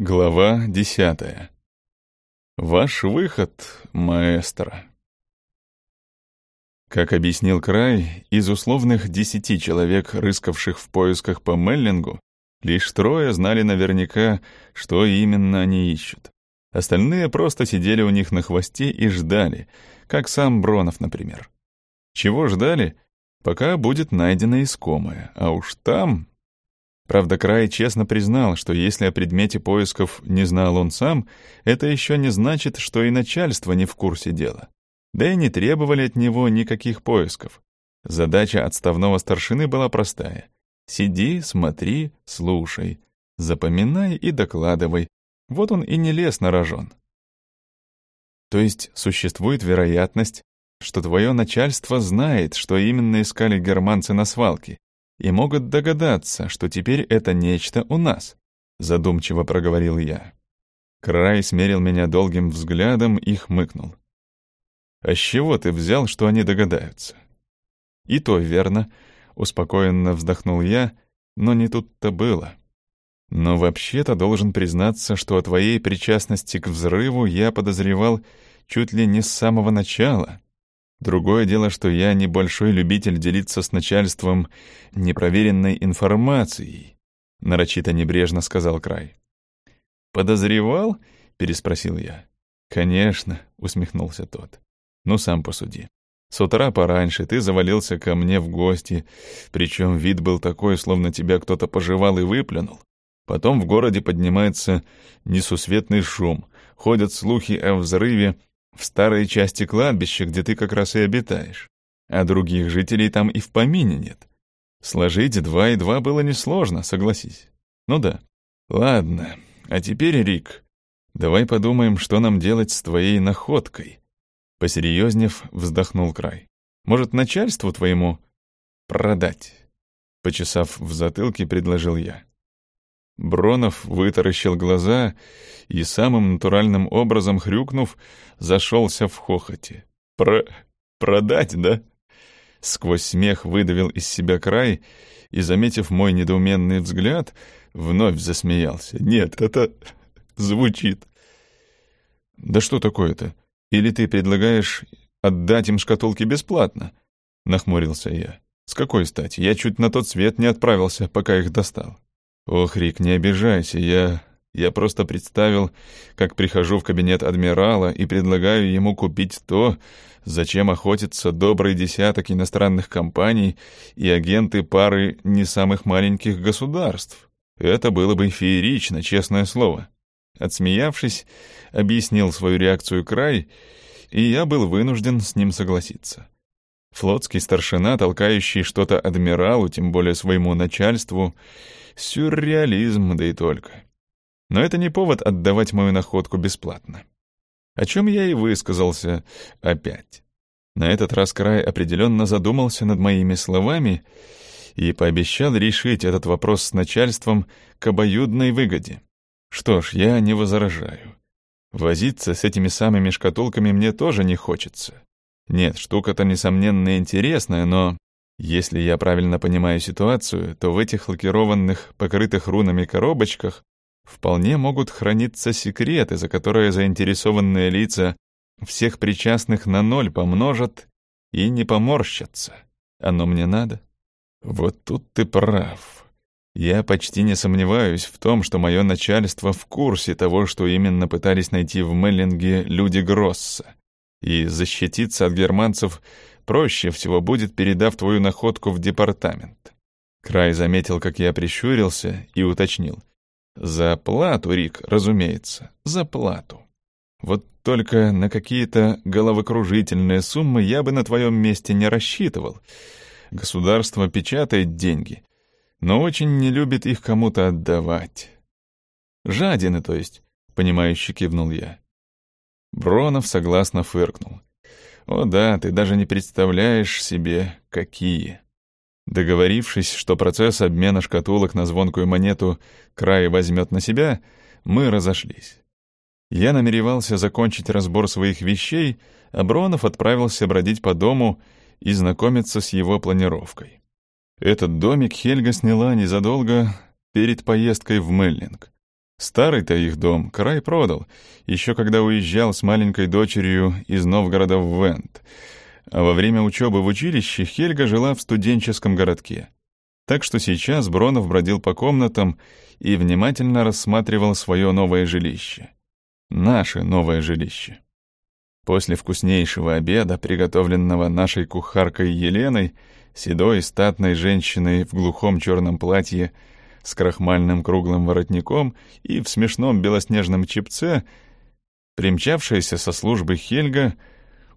Глава десятая. Ваш выход, маэстро. Как объяснил Край, из условных десяти человек, рыскавших в поисках по Меллингу, лишь трое знали наверняка, что именно они ищут. Остальные просто сидели у них на хвосте и ждали, как сам Бронов, например. Чего ждали? Пока будет найдено искомое, а уж там Правда, Край честно признал, что если о предмете поисков не знал он сам, это еще не значит, что и начальство не в курсе дела. Да и не требовали от него никаких поисков. Задача отставного старшины была простая. Сиди, смотри, слушай, запоминай и докладывай. Вот он и не лез на рожон. То есть существует вероятность, что твое начальство знает, что именно искали германцы на свалке, и могут догадаться, что теперь это нечто у нас», — задумчиво проговорил я. Край смерил меня долгим взглядом и хмыкнул. «А с чего ты взял, что они догадаются?» «И то верно», — успокоенно вздохнул я, но не тут-то было. «Но вообще-то должен признаться, что о твоей причастности к взрыву я подозревал чуть ли не с самого начала». Другое дело, что я небольшой любитель делиться с начальством непроверенной информацией, нарочито небрежно сказал Край. Подозревал? переспросил я. Конечно, усмехнулся тот. Ну сам посуди. С утра пораньше ты завалился ко мне в гости, причем вид был такой, словно тебя кто-то пожевал и выплюнул. Потом в городе поднимается несусветный шум, ходят слухи о взрыве в старой части кладбища, где ты как раз и обитаешь. А других жителей там и в помине нет. Сложить два и два было несложно, согласись. Ну да. Ладно, а теперь, Рик, давай подумаем, что нам делать с твоей находкой. Посерьезнев, вздохнул край. Может, начальству твоему продать? Почесав в затылке, предложил я. Бронов вытаращил глаза и самым натуральным образом хрюкнув, зашелся в хохоте. «Про... продать, да?» Сквозь смех выдавил из себя край и, заметив мой недоуменный взгляд, вновь засмеялся. «Нет, это звучит». «Да что такое-то? Или ты предлагаешь отдать им шкатулки бесплатно?» — нахмурился я. «С какой стати? Я чуть на тот свет не отправился, пока их достал». «Ох, Рик, не обижайся, я... Я просто представил, как прихожу в кабинет адмирала и предлагаю ему купить то, зачем охотится добрый десяток иностранных компаний и агенты пары не самых маленьких государств. Это было бы феерично, честное слово». Отсмеявшись, объяснил свою реакцию Край, и я был вынужден с ним согласиться. Флотский старшина, толкающий что-то адмиралу, тем более своему начальству, Сюрреализм, да и только. Но это не повод отдавать мою находку бесплатно. О чем я и высказался опять. На этот раз край определенно задумался над моими словами и пообещал решить этот вопрос с начальством к обоюдной выгоде. Что ж, я не возражаю. Возиться с этими самыми шкатулками мне тоже не хочется. Нет, штука-то, несомненно, интересная, но если я правильно понимаю ситуацию, то в этих лакированных, покрытых рунами коробочках вполне могут храниться секреты, за которые заинтересованные лица всех причастных на ноль помножат и не поморщатся. Оно мне надо? Вот тут ты прав. Я почти не сомневаюсь в том, что мое начальство в курсе того, что именно пытались найти в Меллинге люди Гросса. И защититься от германцев Проще всего будет, передав твою находку в департамент. Край заметил, как я прищурился, и уточнил. За плату, Рик, разумеется, за плату. Вот только на какие-то головокружительные суммы я бы на твоем месте не рассчитывал. Государство печатает деньги, но очень не любит их кому-то отдавать. Жадины, то есть, понимающе кивнул я. Бронов согласно фыркнул. О да, ты даже не представляешь себе, какие. Договорившись, что процесс обмена шкатулок на звонкую монету край возьмет на себя, мы разошлись. Я намеревался закончить разбор своих вещей, а Бронов отправился бродить по дому и знакомиться с его планировкой. Этот домик Хельга сняла незадолго перед поездкой в Меллинг. Старый-то их дом край продал, еще когда уезжал с маленькой дочерью из Новгорода в Вент, а во время учебы в училище Хельга жила в студенческом городке. Так что сейчас Бронов бродил по комнатам и внимательно рассматривал свое новое жилище. Наше новое жилище. После вкуснейшего обеда, приготовленного нашей кухаркой Еленой, седой статной женщиной в глухом черном платье с крахмальным круглым воротником и в смешном белоснежном чепце, примчавшаяся со службы Хельга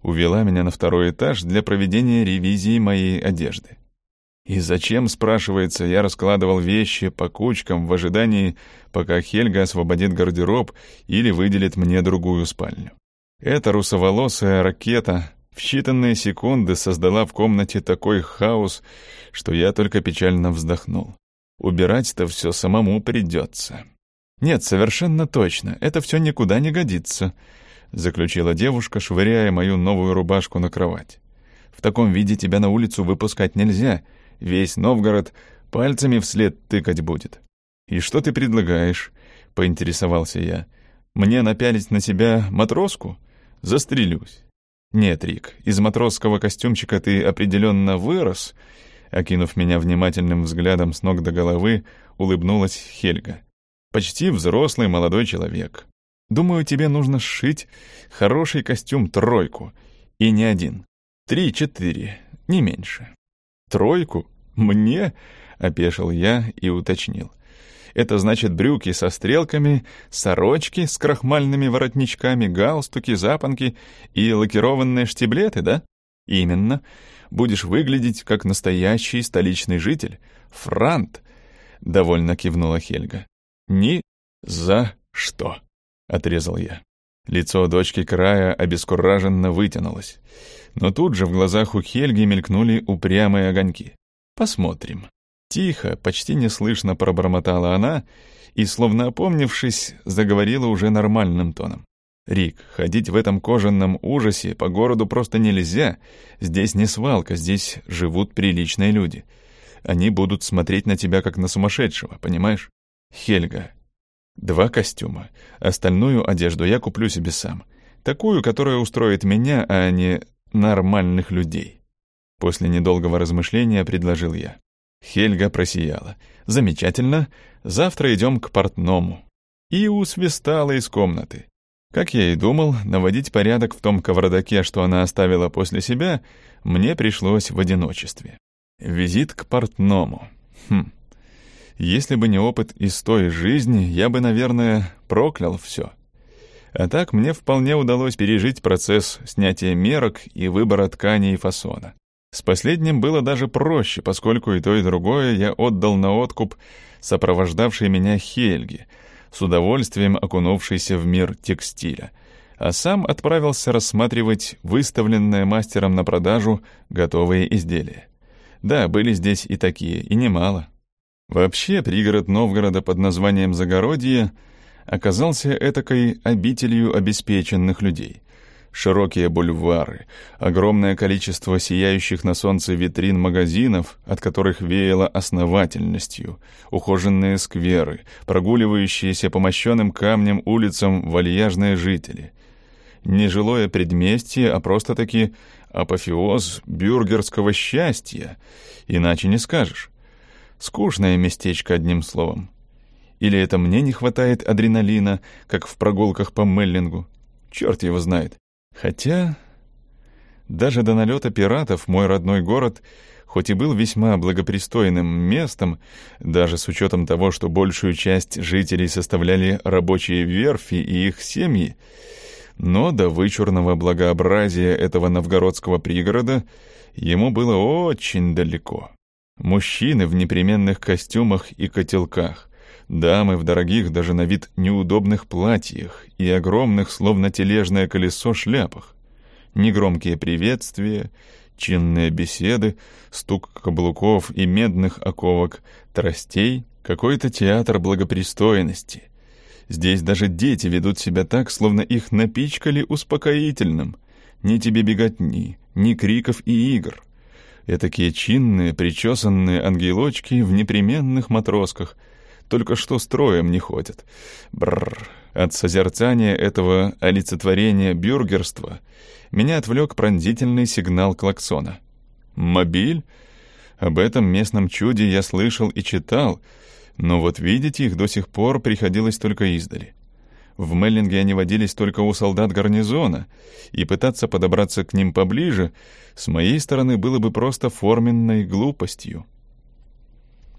увела меня на второй этаж для проведения ревизии моей одежды. И зачем, спрашивается, я раскладывал вещи по кучкам в ожидании, пока Хельга освободит гардероб или выделит мне другую спальню. Эта русоволосая ракета в считанные секунды создала в комнате такой хаос, что я только печально вздохнул. Убирать-то все самому придется. Нет, совершенно точно, это все никуда не годится, заключила девушка, швыряя мою новую рубашку на кровать. В таком виде тебя на улицу выпускать нельзя — Весь Новгород пальцами вслед тыкать будет. «И что ты предлагаешь?» — поинтересовался я. «Мне напялить на себя матроску? Застрелюсь». «Нет, Рик, из матросского костюмчика ты определенно вырос», окинув меня внимательным взглядом с ног до головы, улыбнулась Хельга. «Почти взрослый молодой человек. Думаю, тебе нужно сшить хороший костюм-тройку, и не один. Три-четыре, не меньше». «Тройку? «Мне?» — опешил я и уточнил. «Это значит брюки со стрелками, сорочки с крахмальными воротничками, галстуки, запонки и лакированные штиблеты, да?» «Именно. Будешь выглядеть как настоящий столичный житель. Франт!» — довольно кивнула Хельга. «Ни за что!» — отрезал я. Лицо дочки края обескураженно вытянулось. Но тут же в глазах у Хельги мелькнули упрямые огоньки. Посмотрим. Тихо, почти неслышно пробормотала она и, словно опомнившись, заговорила уже нормальным тоном. «Рик, ходить в этом кожаном ужасе по городу просто нельзя. Здесь не свалка, здесь живут приличные люди. Они будут смотреть на тебя как на сумасшедшего, понимаешь? Хельга. Два костюма. Остальную одежду я куплю себе сам. Такую, которая устроит меня, а не нормальных людей. После недолгого размышления предложил я. Хельга просияла. «Замечательно. Завтра идем к портному». И усвистала из комнаты. Как я и думал, наводить порядок в том ковродаке, что она оставила после себя, мне пришлось в одиночестве. Визит к портному. Хм. Если бы не опыт из той жизни, я бы, наверное, проклял все. А так мне вполне удалось пережить процесс снятия мерок и выбора ткани и фасона. С последним было даже проще, поскольку и то, и другое я отдал на откуп сопровождавшей меня Хельги, с удовольствием окунувшейся в мир текстиля, а сам отправился рассматривать выставленное мастером на продажу готовые изделия. Да, были здесь и такие, и немало. Вообще, пригород Новгорода под названием Загородье оказался этакой обителью обеспеченных людей — широкие бульвары, огромное количество сияющих на солнце витрин магазинов, от которых веяло основательностью, ухоженные скверы, прогуливающиеся по мощенным камням улицам вальяжные жители. Не жилое предместье, а просто-таки апофеоз бюргерского счастья, иначе не скажешь. Скучное местечко, одним словом. Или это мне не хватает адреналина, как в прогулках по Меллингу? Черт его знает. Хотя даже до налета пиратов мой родной город, хоть и был весьма благопристойным местом, даже с учетом того, что большую часть жителей составляли рабочие верфи и их семьи, но до вычурного благообразия этого новгородского пригорода ему было очень далеко. Мужчины в непременных костюмах и котелках, Дамы в дорогих, даже на вид неудобных платьях и огромных, словно тележное колесо, шляпах. Негромкие приветствия, чинные беседы, стук каблуков и медных оковок, тростей, какой-то театр благопристойности. Здесь даже дети ведут себя так, словно их напичкали успокоительным. Ни тебе беготни, ни криков и игр. Этакие чинные, причесанные ангелочки в непременных матросках — только что строем не ходят. Бррр. От созерцания этого олицетворения бюргерства меня отвлек пронзительный сигнал клаксона. «Мобиль?» Об этом местном чуде я слышал и читал, но вот видеть их до сих пор приходилось только издали. В Меллинге они водились только у солдат гарнизона, и пытаться подобраться к ним поближе с моей стороны было бы просто форменной глупостью.